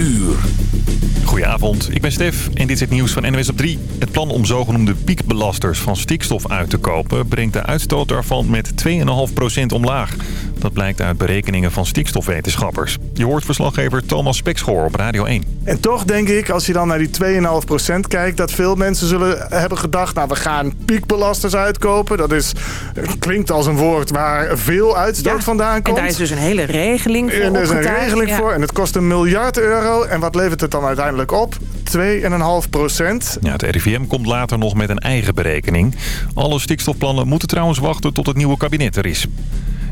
uur. Goedenavond, ik ben Stef en dit is het nieuws van NWS op 3. Het plan om zogenoemde piekbelasters van stikstof uit te kopen... brengt de uitstoot daarvan met 2,5% omlaag. Dat blijkt uit berekeningen van stikstofwetenschappers. Je hoort verslaggever Thomas Spekschoor op Radio 1. En toch denk ik, als je dan naar die 2,5% kijkt... dat veel mensen zullen hebben gedacht... nou, we gaan piekbelasters uitkopen. Dat is, klinkt als een woord waar veel uitstoot vandaan komt. En daar is dus een hele regeling voor En er is een regeling Ja. voor en het kost een miljard euro. En wat levert het dan uiteindelijk op? 2,5 procent. Ja, het RIVM komt later nog met een eigen berekening. Alle stikstofplannen moeten trouwens wachten tot het nieuwe kabinet er is.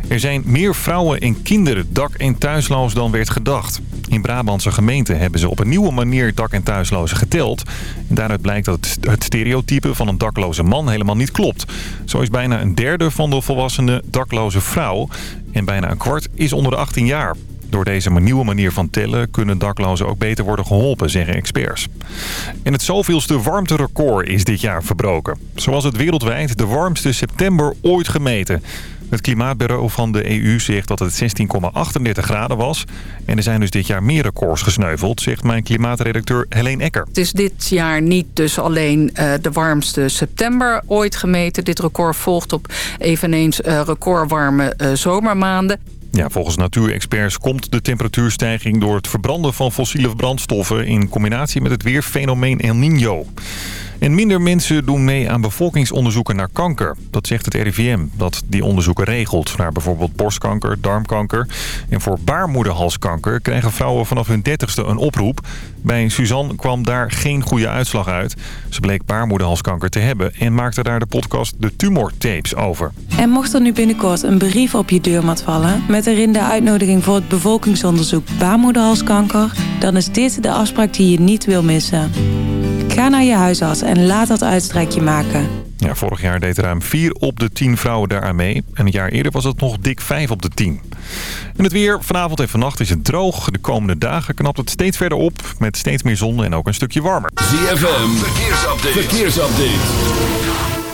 Er zijn meer vrouwen en kinderen dak- en thuisloos dan werd gedacht. In Brabantse gemeenten hebben ze op een nieuwe manier dak- en thuislozen geteld. En daaruit blijkt dat het stereotype van een dakloze man helemaal niet klopt. Zo is bijna een derde van de volwassenen dakloze vrouw. En bijna een kwart is onder de 18 jaar. Door deze nieuwe manier van tellen kunnen daklozen ook beter worden geholpen, zeggen experts. En het zoveelste warmterecord is dit jaar verbroken. Zo was het wereldwijd de warmste september ooit gemeten. Het klimaatbureau van de EU zegt dat het 16,38 graden was. En er zijn dus dit jaar meer records gesneuveld, zegt mijn klimaatredacteur Helene Ecker. Het is dit jaar niet dus alleen eh, de warmste september ooit gemeten. Dit record volgt op eveneens eh, recordwarme eh, zomermaanden. Ja, volgens natuurexperts komt de temperatuurstijging door het verbranden van fossiele brandstoffen in combinatie met het weerfenomeen El Niño. En minder mensen doen mee aan bevolkingsonderzoeken naar kanker. Dat zegt het RIVM, dat die onderzoeken regelt. Naar bijvoorbeeld borstkanker, darmkanker. En voor baarmoederhalskanker krijgen vrouwen vanaf hun dertigste een oproep. Bij Suzanne kwam daar geen goede uitslag uit. Ze bleek baarmoederhalskanker te hebben en maakte daar de podcast De Tumor Tapes over. En mocht er nu binnenkort een brief op je deurmat vallen... met erin de uitnodiging voor het bevolkingsonderzoek baarmoederhalskanker... dan is dit de afspraak die je niet wil missen. Ga naar je huisarts en laat dat uitstrijkje maken. Ja, vorig jaar deed ruim 4 op de 10 vrouwen daaraan mee. En een jaar eerder was het nog dik 5 op de 10. En het weer. Vanavond en vannacht is het droog. De komende dagen knapt het steeds verder op. Met steeds meer zon en ook een stukje warmer. ZFM, verkeersupdate. verkeersupdate.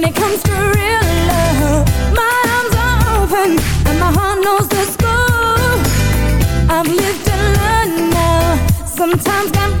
When it comes to real love. My arms are open and my heart knows the score. I've lived and learned now. Sometimes burned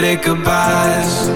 Good at goodbyes.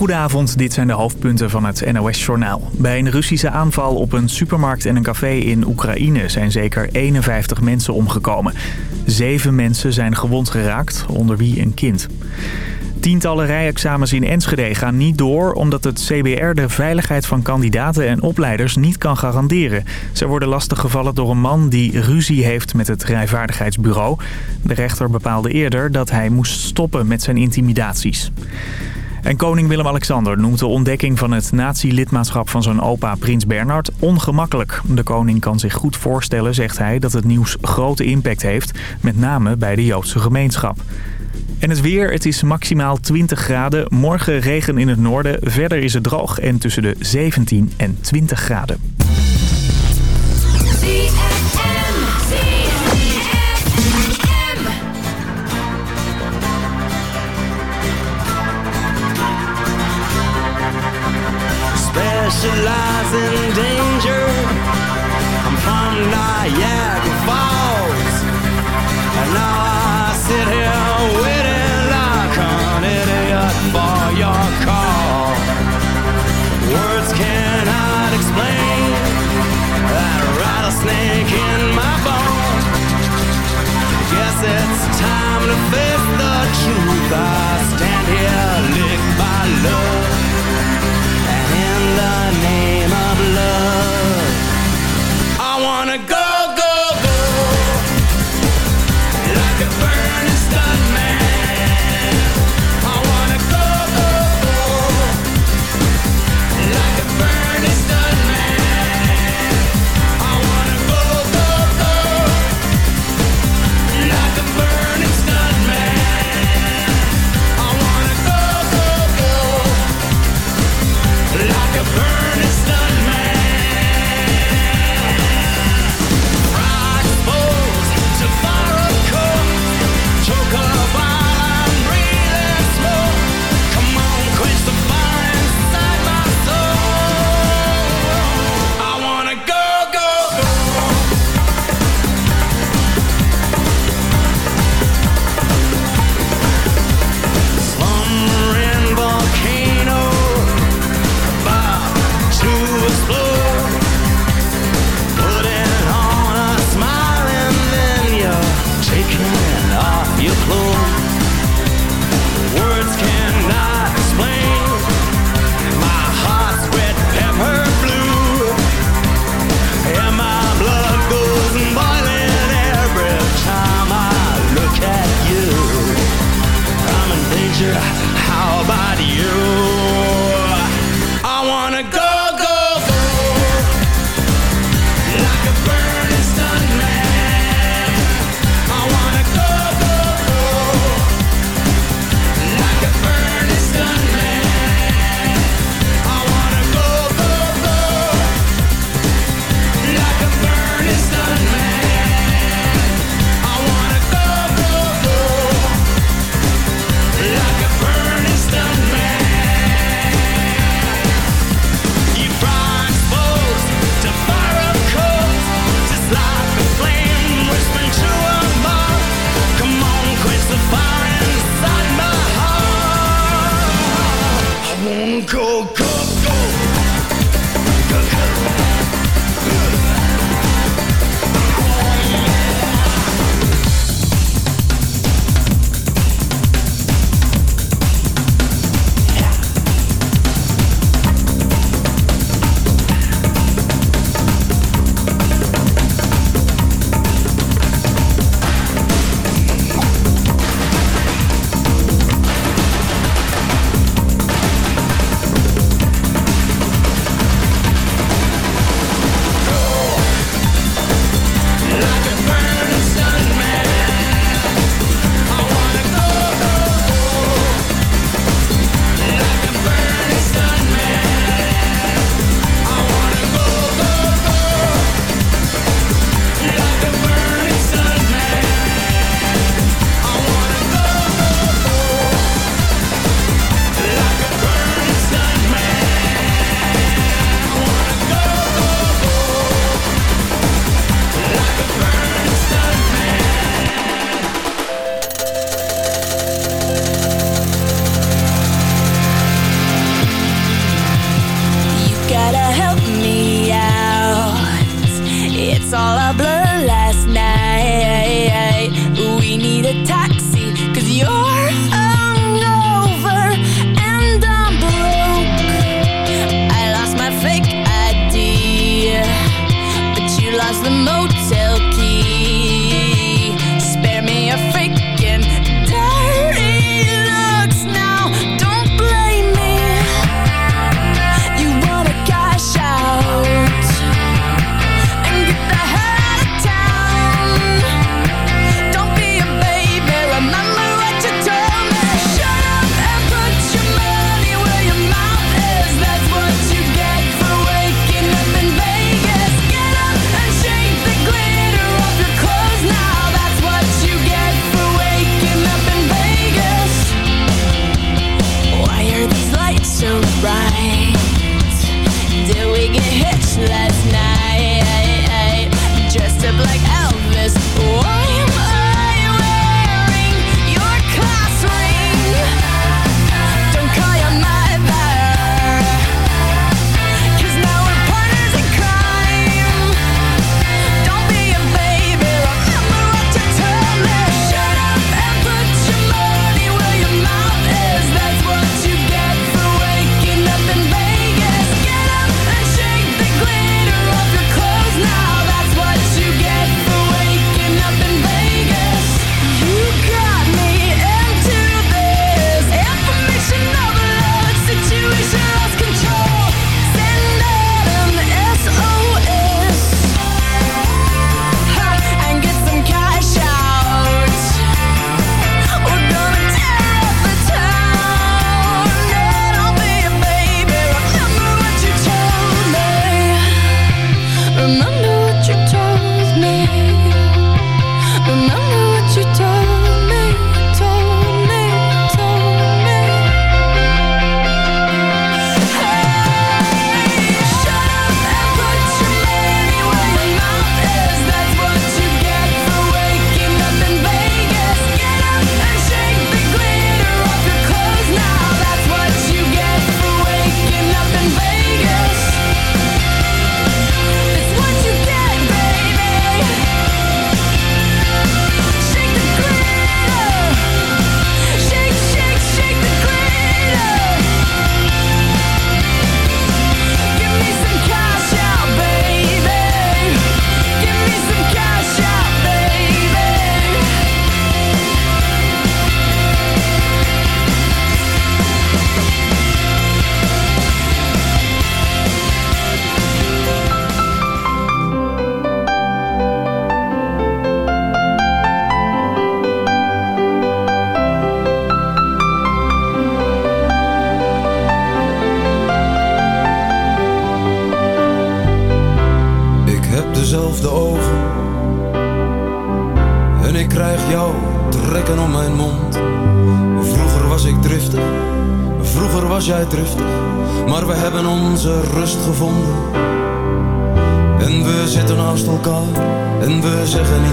Goedenavond, dit zijn de hoofdpunten van het NOS-journaal. Bij een Russische aanval op een supermarkt en een café in Oekraïne zijn zeker 51 mensen omgekomen. Zeven mensen zijn gewond geraakt, onder wie een kind. Tientallen rijexamens in Enschede gaan niet door omdat het CBR de veiligheid van kandidaten en opleiders niet kan garanderen. Ze worden lastiggevallen door een man die ruzie heeft met het rijvaardigheidsbureau. De rechter bepaalde eerder dat hij moest stoppen met zijn intimidaties. En koning Willem-Alexander noemt de ontdekking van het nazi-lidmaatschap van zijn opa Prins Bernhard ongemakkelijk. De koning kan zich goed voorstellen, zegt hij, dat het nieuws grote impact heeft, met name bij de Joodse gemeenschap. En het weer, het is maximaal 20 graden. Morgen regen in het noorden. Verder is het droog en tussen de 17 en 20 graden. Specialize in danger.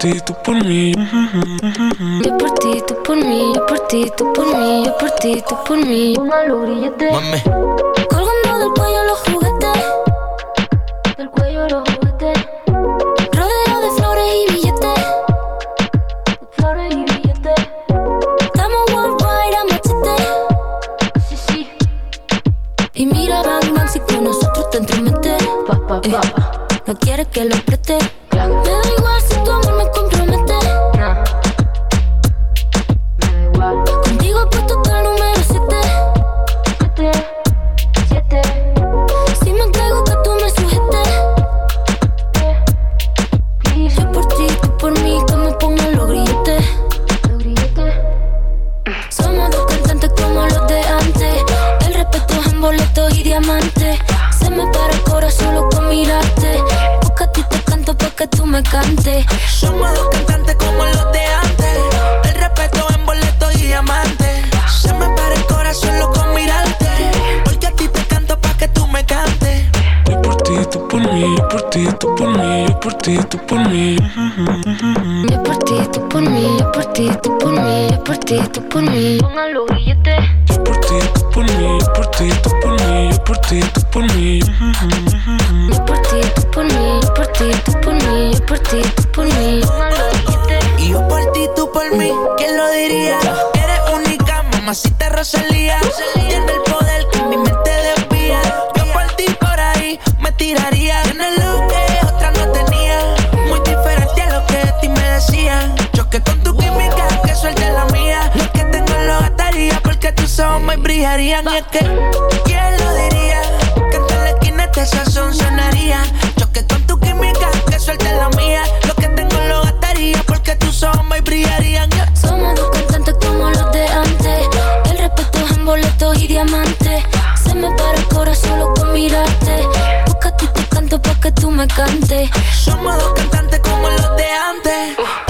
ti, tú por mí. Yo por ti, tú por mí, yo por ti, tú por mí, yo por ti, tú por mí. Póngalo grillete. Mami. Mí, yo por ti, tú por mí. Yo por ti, tú por mí, yo por ti, tú por mí, yo por ti, tú por mí. Pongan los grilletes. Yo por ti, tú por mí, yo por ti, tú por mí, yo por ti, tú por mí. Yo por ti, tú por mí, yo por ti, tú por mí, yo por ti, tú por mí. Pongan los grilletes. Y yo por ti, tú por mí, ¿quién lo diría? Eres única, mamacita Rosalía. Tiene el poder que mi mente desvía. Yo por ti por ahí me tiraría. Tienes lo que Choque con tu química, que suelte la mía. Lo que tengo lo gastaría porque tus ojos me brillarían. Y es que, ¿quién lo diría? Que en la esquina este sazón sonaría. Choque con tu química, que suelte la mía. Lo que tengo lo gastaría porque tus ojos me brillarían. Somos dos cantantes como los de antes. El respeto es en boletos y diamantes. Se me para el corazón solo con mirarte. Porque a ti te canto pa' que tú me cantes. Somos dos cantantes como los de antes.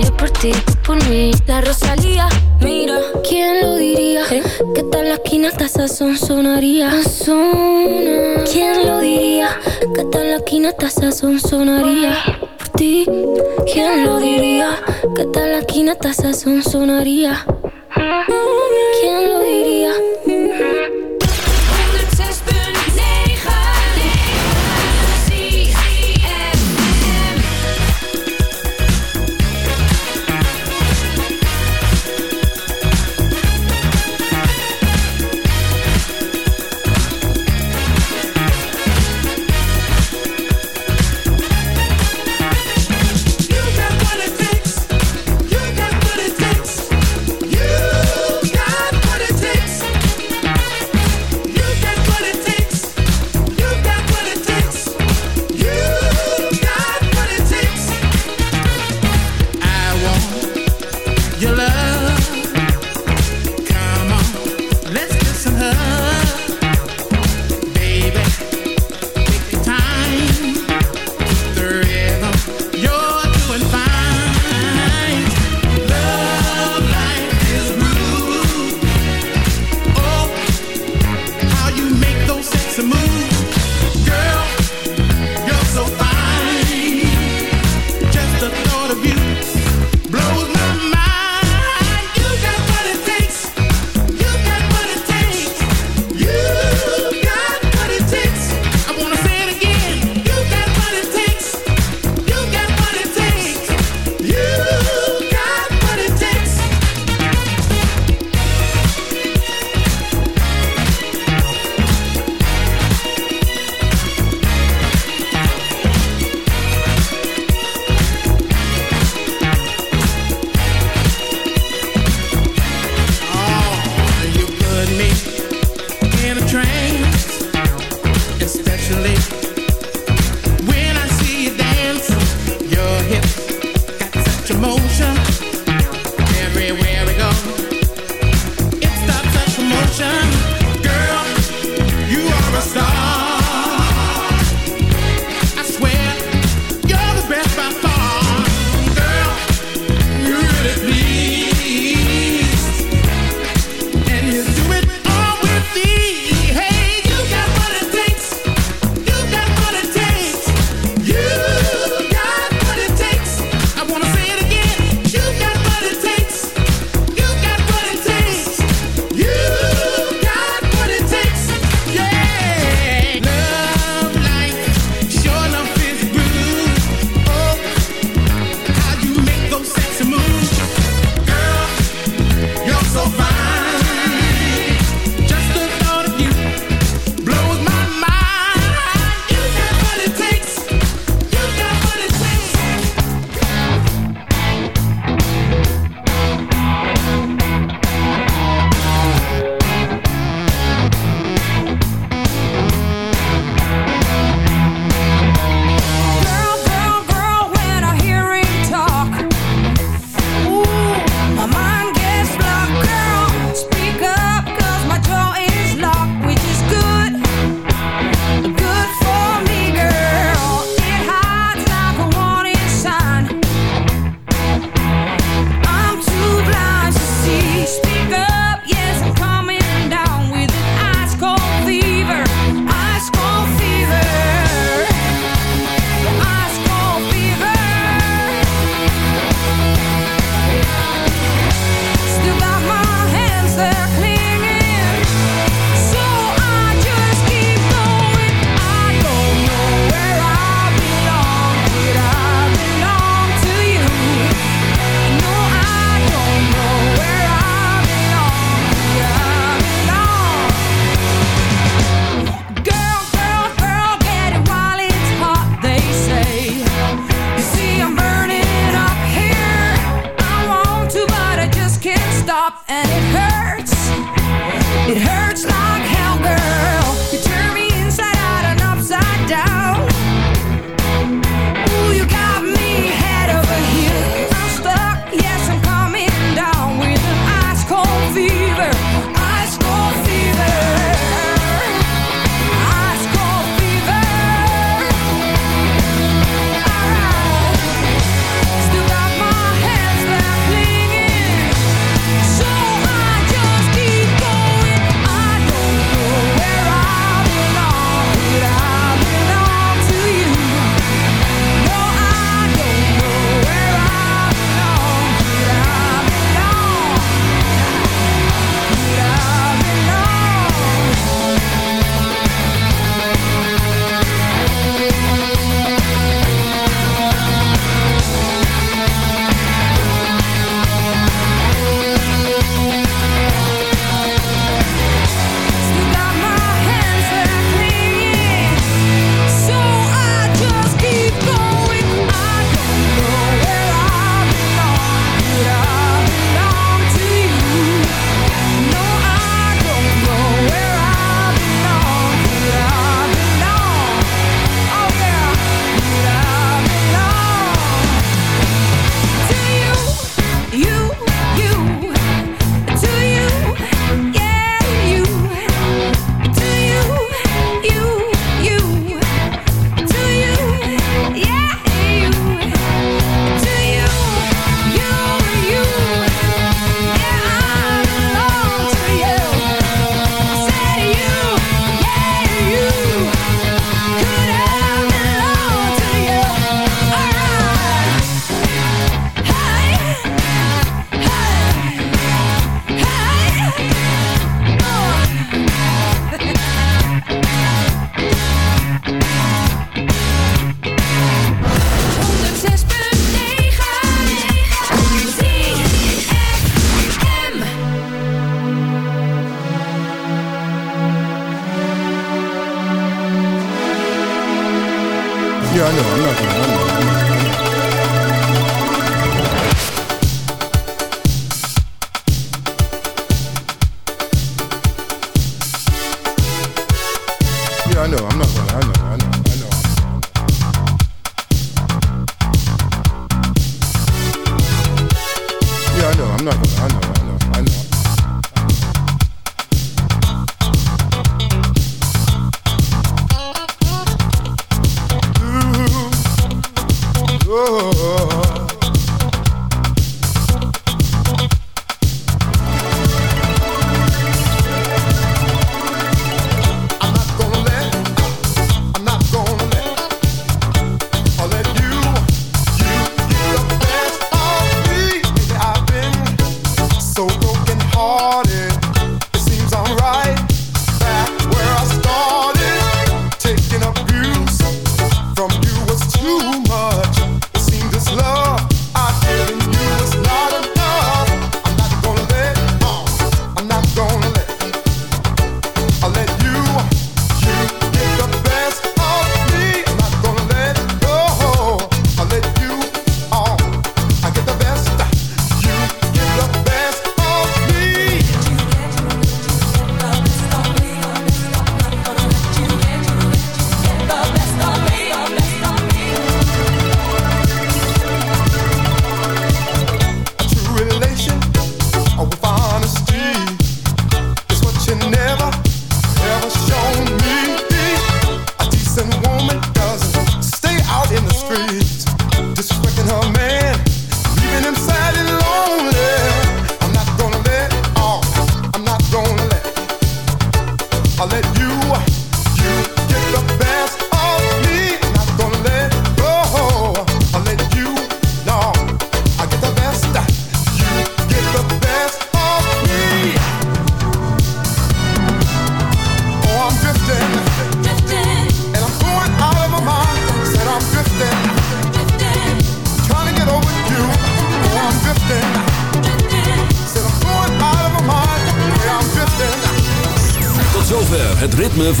yo por ti, tú por mí. La Rosalía, mira, ¿quién lo diría? Que tal la esquina hasta sazón sonaría. ¿Quién lo diría? Que tal la esquina hasta sazón sonaría. Por ti, ¿quién lo diría? Que tal la esquina hasta sazón sonaría. ¿Quién lo diría?